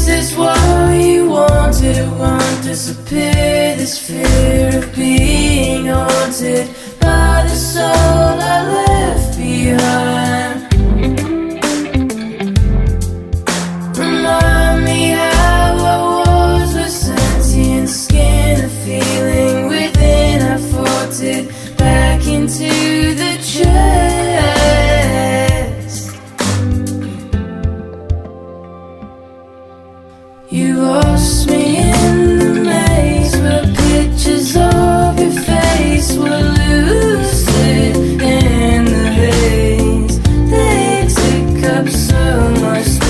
Is this why you wanted to want disappear? This fear of being haunted by the soul. must